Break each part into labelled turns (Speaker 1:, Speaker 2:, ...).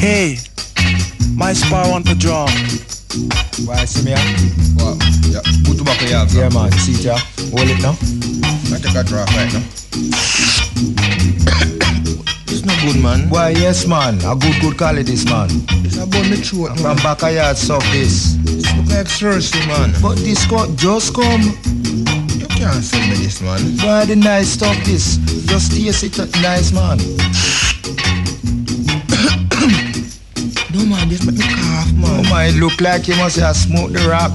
Speaker 1: Hey, my spar want to drum.
Speaker 2: Why, see me?
Speaker 3: What? Yeah, put
Speaker 2: the man, see ya. it, yeah. Hold it now.
Speaker 3: I take a it's not good, man.
Speaker 2: Why, yes, man. A good, good quality, this, man.
Speaker 3: It's about the truth,
Speaker 2: From back of yard, suck this.
Speaker 3: Man.
Speaker 2: But this co- just come.
Speaker 3: You can't sell me this, man.
Speaker 2: Why the nice stuff, this? Just taste it, nice, man.
Speaker 3: No, man, this make me cough,
Speaker 2: Oh,
Speaker 3: man.
Speaker 2: man, it look like you must have smoked the rock.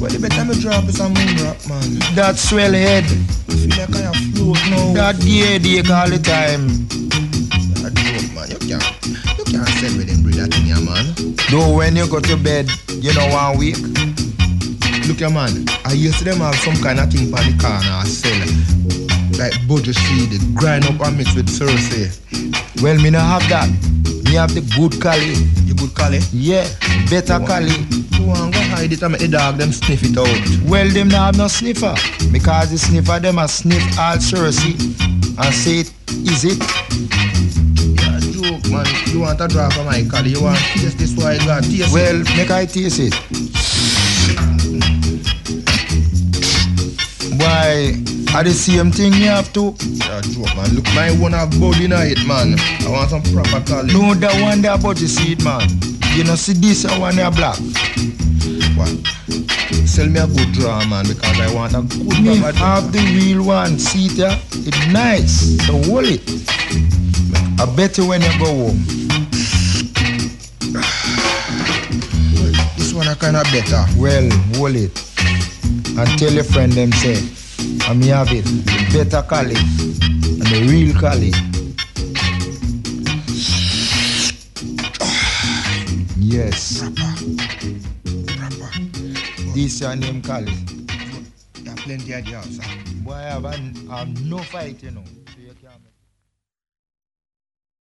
Speaker 3: Well, the better me drop is a moon rock, man.
Speaker 2: That swell head.
Speaker 3: I feel like I have float now.
Speaker 2: That headache all the time.
Speaker 3: That joke, man. You can't, you can't sell me them breed that here, man.
Speaker 2: Though when you go to bed, you know, one week.
Speaker 3: Look here, man. I used to them have some kind of thing on the corner I sell. Like budget seed, grind up and mix with Cersei.
Speaker 2: Well, me no have that. Me have the good Cali.
Speaker 3: You good call it?
Speaker 2: Yeah, better Cali.
Speaker 3: You want go hide it and make the dog them sniff it out.
Speaker 2: Well, them not have no sniffer. Because the sniffer, them a sniff all Cersei. And say it, is it?
Speaker 3: Joke, man. You want a drop of my collie, you want to taste this why God taste
Speaker 2: Well,
Speaker 3: it.
Speaker 2: make I taste it. Why, are the same thing you have to?
Speaker 3: Yeah, joke, man. Look, my one have body in it, man. I want some proper collie.
Speaker 2: No, that one there about the seed, man. You know, see this one there black.
Speaker 3: What? Sell me a good draw, man, because I want a good
Speaker 2: Me
Speaker 3: draw.
Speaker 2: have the real one. See it there? It's nice. So hold it. I bet you when you go home.
Speaker 3: This one I kind of better.
Speaker 2: Well, hold it. And tell your friend them say, I me have it. The better Cali. And the real Cali. Yes.
Speaker 3: Proper. Proper.
Speaker 2: This your name Cali.
Speaker 3: Yeah, plenty of the house, huh?
Speaker 2: Boy, I have, I have no fight, you know.